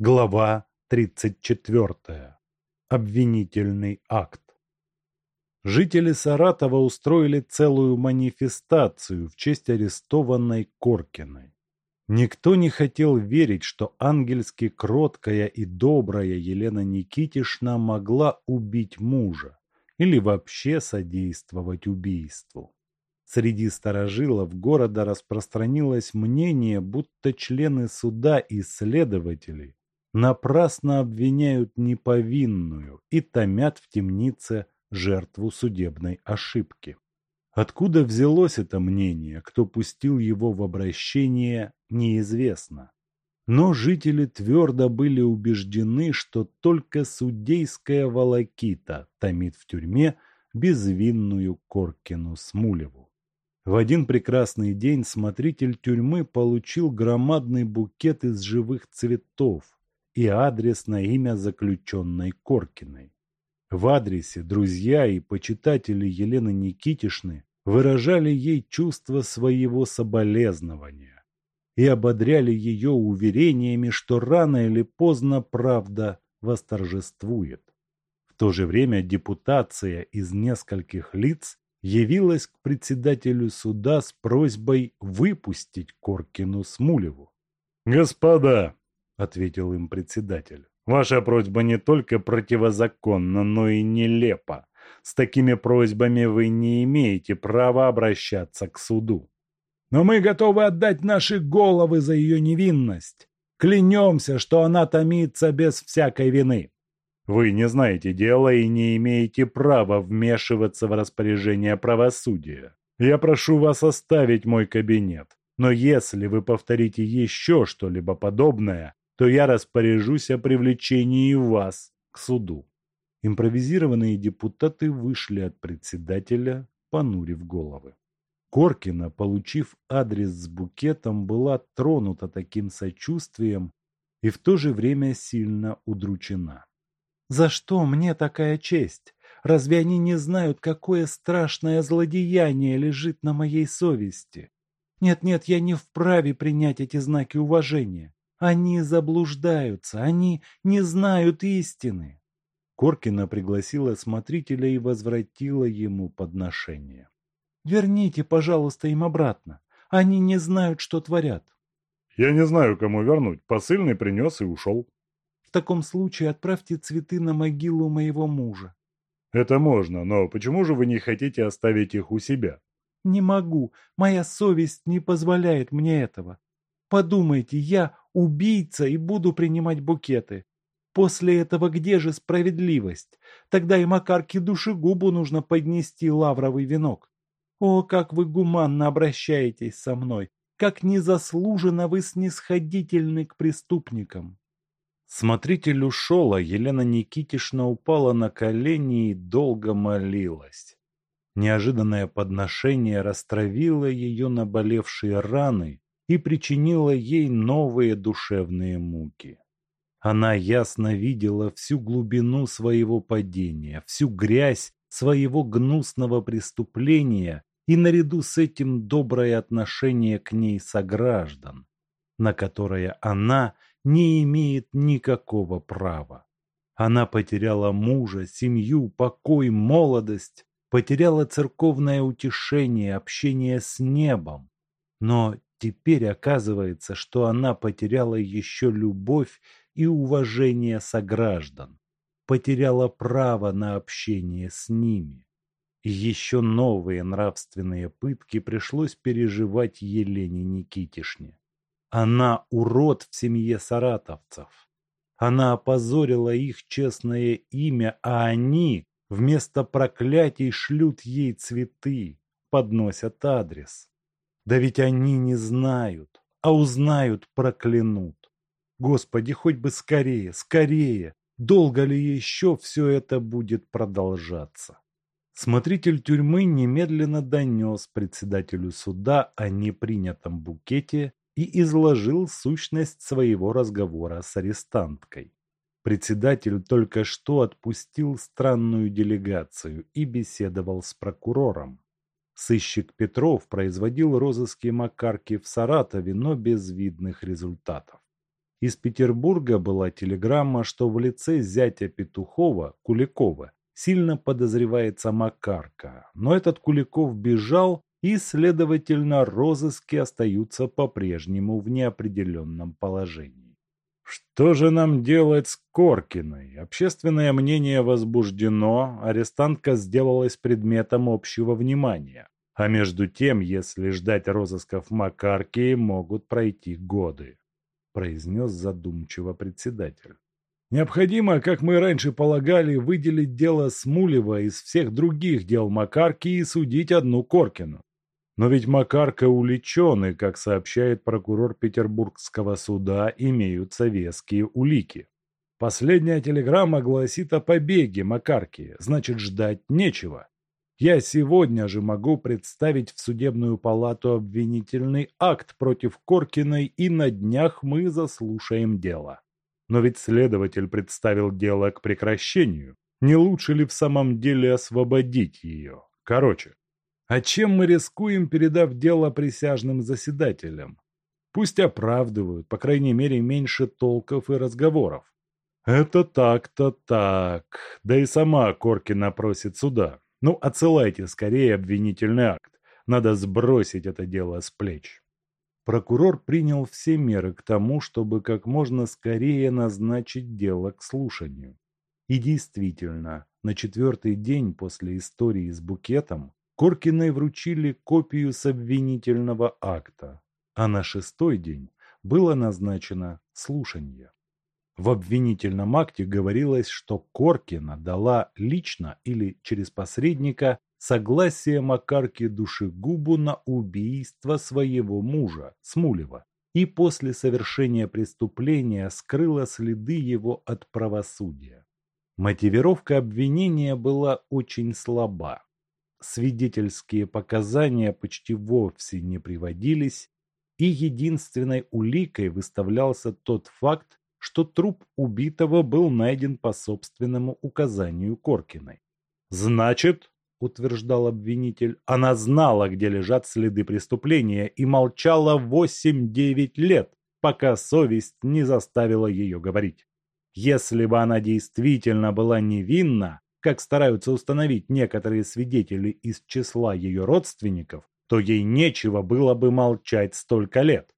Глава 34. Обвинительный акт. Жители Саратова устроили целую манифестацию в честь арестованной Коркиной. Никто не хотел верить, что ангельски кроткая и добрая Елена Никитишна могла убить мужа или вообще содействовать убийству. Среди старожилов города распространилось мнение, будто члены суда и следователи напрасно обвиняют неповинную и томят в темнице жертву судебной ошибки. Откуда взялось это мнение, кто пустил его в обращение, неизвестно. Но жители твердо были убеждены, что только судейская волокита томит в тюрьме безвинную Коркину Смулеву. В один прекрасный день смотритель тюрьмы получил громадный букет из живых цветов, и адрес на имя заключенной Коркиной. В адресе друзья и почитатели Елены Никитишны выражали ей чувство своего соболезнования и ободряли ее уверениями, что рано или поздно правда восторжествует. В то же время депутация из нескольких лиц явилась к председателю суда с просьбой выпустить Коркину Смулеву. «Господа!» Ответил им председатель. Ваша просьба не только противозаконна, но и нелепа. С такими просьбами вы не имеете права обращаться к суду. Но мы готовы отдать наши головы за ее невинность. Клянемся, что она томится без всякой вины. Вы не знаете дела и не имеете права вмешиваться в распоряжение правосудия. Я прошу вас оставить мой кабинет. Но если вы повторите еще что-либо подобное, то я распоряжусь о привлечении вас к суду. Импровизированные депутаты вышли от председателя, понурив головы. Коркина, получив адрес с букетом, была тронута таким сочувствием и в то же время сильно удручена. «За что мне такая честь? Разве они не знают, какое страшное злодеяние лежит на моей совести? Нет-нет, я не вправе принять эти знаки уважения. Они заблуждаются, они не знают истины. Коркина пригласила смотрителя и возвратила ему подношение. Верните, пожалуйста, им обратно. Они не знают, что творят. Я не знаю, кому вернуть. Посыльный принес и ушел. В таком случае отправьте цветы на могилу моего мужа. Это можно, но почему же вы не хотите оставить их у себя? Не могу. Моя совесть не позволяет мне этого. Подумайте, я убийца и буду принимать букеты. После этого где же справедливость? Тогда и Макарке душегубу нужно поднести лавровый венок. О, как вы гуманно обращаетесь со мной! Как незаслуженно вы снисходительны к преступникам! Смотритель ушел, а Елена Никитишна упала на колени и долго молилась. Неожиданное подношение растравило ее наболевшие раны, и причинила ей новые душевные муки. Она ясно видела всю глубину своего падения, всю грязь своего гнусного преступления и наряду с этим доброе отношение к ней сограждан, на которое она не имеет никакого права. Она потеряла мужа, семью, покой, молодость, потеряла церковное утешение, общение с небом. Но Теперь оказывается, что она потеряла еще любовь и уважение сограждан, потеряла право на общение с ними. Еще новые нравственные пытки пришлось переживать Елене Никитишне. Она урод в семье саратовцев. Она опозорила их честное имя, а они вместо проклятий шлют ей цветы, подносят адрес. Да ведь они не знают, а узнают, проклянут. Господи, хоть бы скорее, скорее! Долго ли еще все это будет продолжаться? Смотритель тюрьмы немедленно донес председателю суда о непринятом букете и изложил сущность своего разговора с арестанткой. Председатель только что отпустил странную делегацию и беседовал с прокурором. Сыщик Петров производил розыски Макарки в Саратове, но без видных результатов. Из Петербурга была телеграмма, что в лице зятя Петухова, Куликова, сильно подозревается Макарка, но этот Куликов бежал и, следовательно, розыски остаются по-прежнему в неопределенном положении. Что же нам делать с Коркиной? Общественное мнение возбуждено, арестантка сделалась предметом общего внимания. А между тем, если ждать розысков Макарки, могут пройти годы, произнес задумчиво председатель. Необходимо, как мы раньше полагали, выделить дело Смулева из всех других дел Макарки и судить одну Коркину. Но ведь Макарка уличен, и, как сообщает прокурор Петербургского суда, имеются веские улики. Последняя телеграмма гласит о побеге Макарки, значит ждать нечего. Я сегодня же могу представить в судебную палату обвинительный акт против Коркиной, и на днях мы заслушаем дело. Но ведь следователь представил дело к прекращению. Не лучше ли в самом деле освободить ее? Короче, а чем мы рискуем, передав дело присяжным заседателям? Пусть оправдывают, по крайней мере, меньше толков и разговоров. Это так-то так. Да и сама Коркина просит суда. Ну, отсылайте скорее обвинительный акт. Надо сбросить это дело с плеч. Прокурор принял все меры к тому, чтобы как можно скорее назначить дело к слушанию. И действительно, на четвертый день после истории с букетом Коркиной вручили копию с обвинительного акта, а на шестой день было назначено слушание. В обвинительном акте говорилось, что Коркина дала лично или через посредника согласие Макарки Душегубу на убийство своего мужа, Смулева, и после совершения преступления скрыла следы его от правосудия. Мотивировка обвинения была очень слаба. Свидетельские показания почти вовсе не приводились, и единственной уликой выставлялся тот факт, что труп убитого был найден по собственному указанию Коркиной. «Значит, — утверждал обвинитель, — она знала, где лежат следы преступления и молчала восемь-девять лет, пока совесть не заставила ее говорить. Если бы она действительно была невинна, как стараются установить некоторые свидетели из числа ее родственников, то ей нечего было бы молчать столько лет.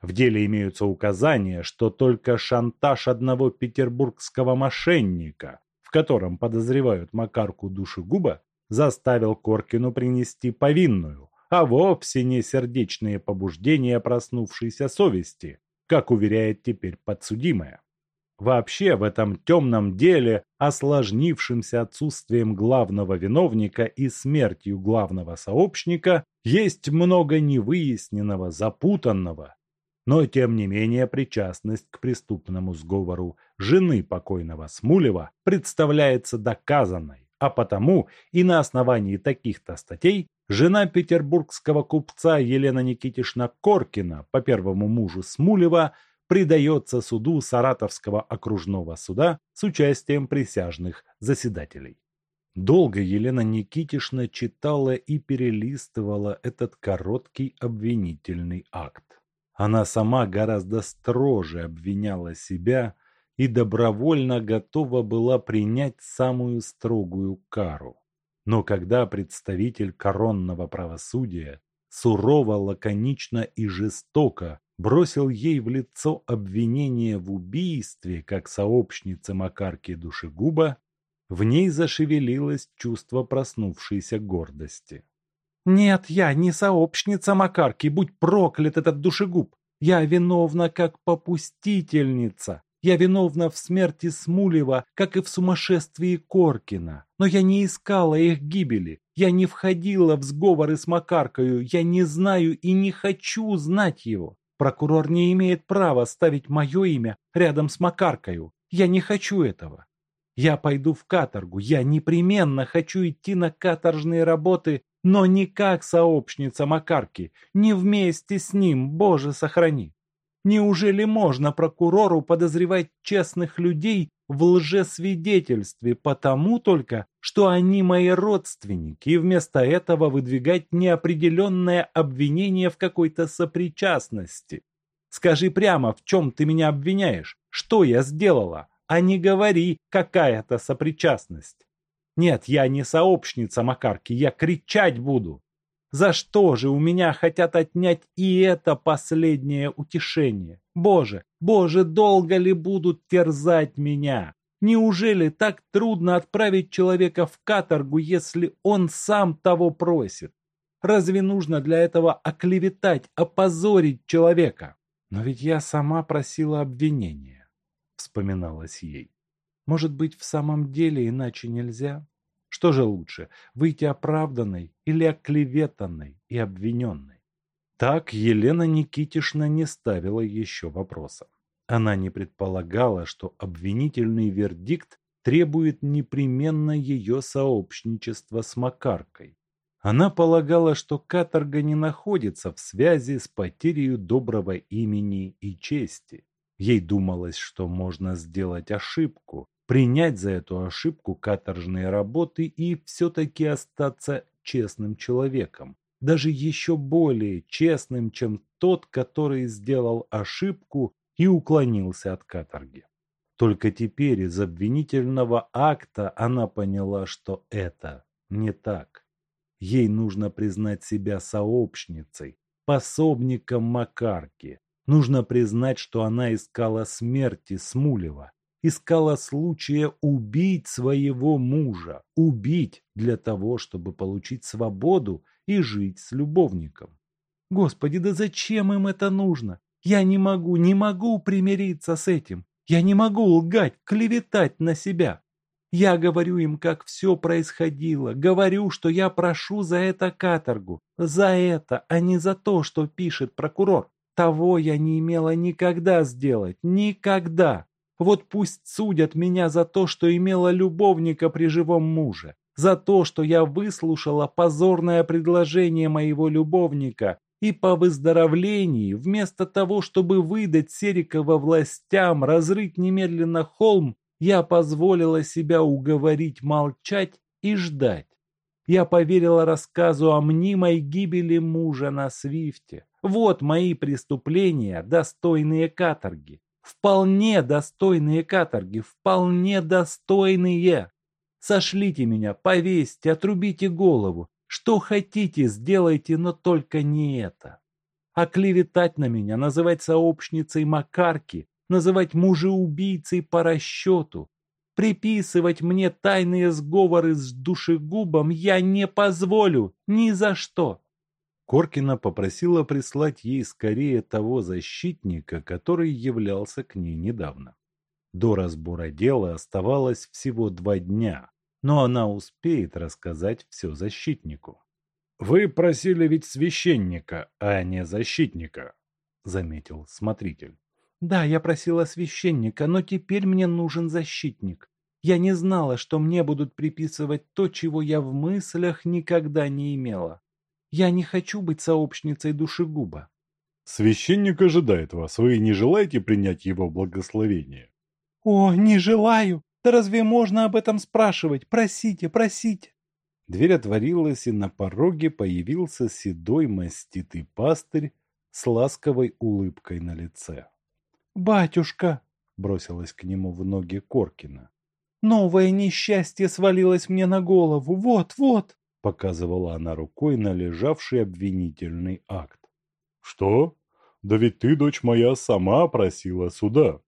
В деле имеются указания, что только шантаж одного петербургского мошенника, в котором подозревают Макарку Душегуба, заставил Коркину принести повинную, а вовсе не сердечные побуждения проснувшейся совести, как уверяет теперь подсудимая. Вообще в этом темном деле, осложнившемся отсутствием главного виновника и смертью главного сообщника, есть много невыясненного, запутанного, но тем не менее причастность к преступному сговору жены покойного Смулева представляется доказанной а потому и на основании таких-то статей жена петербургского купца Елена Никитишна Коркина по первому мужу Смулева предается суду Саратовского окружного суда с участием присяжных заседателей. Долго Елена Никитишна читала и перелистывала этот короткий обвинительный акт. Она сама гораздо строже обвиняла себя и добровольно готова была принять самую строгую кару. Но когда представитель коронного правосудия сурово, лаконично и жестоко бросил ей в лицо обвинение в убийстве как сообщнице Макарки Душегуба, в ней зашевелилось чувство проснувшейся гордости. «Нет, я не сообщница Макарки, будь проклят этот душегуб! Я виновна как попустительница, я виновна в смерти Смулева, как и в сумасшествии Коркина. Но я не искала их гибели. Я не входила в сговоры с Макаркою. Я не знаю и не хочу знать его. Прокурор не имеет права ставить мое имя рядом с Макаркою. Я не хочу этого. Я пойду в каторгу. Я непременно хочу идти на каторжные работы, но не как сообщница Макарки, не вместе с ним, Боже, сохрани. Неужели можно прокурору подозревать честных людей в лжесвидетельстве потому только, что они мои родственники, и вместо этого выдвигать неопределенное обвинение в какой-то сопричастности? Скажи прямо, в чем ты меня обвиняешь? Что я сделала? А не говори, какая-то сопричастность. Нет, я не сообщница Макарки, я кричать буду. За что же у меня хотят отнять и это последнее утешение? Боже, Боже, долго ли будут терзать меня? Неужели так трудно отправить человека в каторгу, если он сам того просит? Разве нужно для этого оклеветать, опозорить человека? Но ведь я сама просила обвинения, вспоминалось ей. Может быть, в самом деле иначе нельзя? Что же лучше, выйти оправданной или оклеветанной и обвиненной? Так Елена Никитишна не ставила еще вопроса. Она не предполагала, что обвинительный вердикт требует непременно ее сообщничества с Макаркой. Она полагала, что каторга не находится в связи с потерей доброго имени и чести. Ей думалось, что можно сделать ошибку, принять за эту ошибку каторжные работы и все-таки остаться честным человеком, даже еще более честным, чем тот, который сделал ошибку и уклонился от каторги. Только теперь из обвинительного акта она поняла, что это не так. Ей нужно признать себя сообщницей, пособником Макарки. Нужно признать, что она искала смерти Смулева, искала случая убить своего мужа, убить для того, чтобы получить свободу и жить с любовником. Господи, да зачем им это нужно? Я не могу, не могу примириться с этим. Я не могу лгать, клеветать на себя. Я говорю им, как все происходило, говорю, что я прошу за это каторгу, за это, а не за то, что пишет прокурор. Того я не имела никогда сделать, никогда. Вот пусть судят меня за то, что имела любовника при живом муже, за то, что я выслушала позорное предложение моего любовника и по выздоровлении, вместо того, чтобы выдать Серикова властям, разрыть немедленно холм, я позволила себя уговорить молчать и ждать. Я поверила рассказу о мнимой гибели мужа на Свифте. Вот мои преступления, достойные каторги. Вполне достойные каторги, вполне достойные. Сошлите меня, повесьте, отрубите голову. Что хотите, сделайте, но только не это. А клеветать на меня, называть сообщницей Макарки, называть мужеубийцей по расчету, приписывать мне тайные сговоры с душегубом я не позволю ни за что. Коркина попросила прислать ей скорее того защитника, который являлся к ней недавно. До разбора дела оставалось всего два дня, но она успеет рассказать все защитнику. «Вы просили ведь священника, а не защитника», — заметил смотритель. Да, я просила священника, но теперь мне нужен защитник. Я не знала, что мне будут приписывать то, чего я в мыслях никогда не имела. Я не хочу быть сообщницей душегуба. Священник ожидает вас. Вы не желаете принять его благословение? О, не желаю. Да разве можно об этом спрашивать? Просите, просите. Дверь отворилась, и на пороге появился седой маститый пастырь с ласковой улыбкой на лице. «Батюшка!» – бросилась к нему в ноги Коркина. «Новое несчастье свалилось мне на голову! Вот, вот!» – показывала она рукой на лежавший обвинительный акт. «Что? Да ведь ты, дочь моя, сама просила суда!»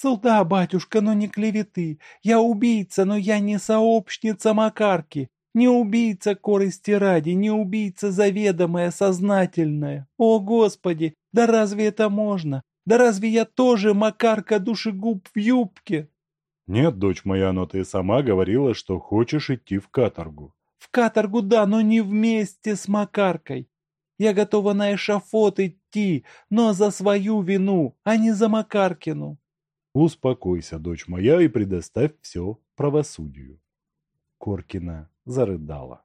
«Суда, батюшка, но не клеветы. Я убийца, но я не сообщница Макарки. Не убийца корысти ради, не убийца заведомая, сознательная. О, Господи, да разве это можно? Да разве я тоже Макарка душегуб в юбке? Нет, дочь моя, но ты сама говорила, что хочешь идти в каторгу. В каторгу, да, но не вместе с Макаркой. Я готова на эшафот идти, но за свою вину, а не за Макаркину. Успокойся, дочь моя, и предоставь все правосудию. Коркина зарыдала.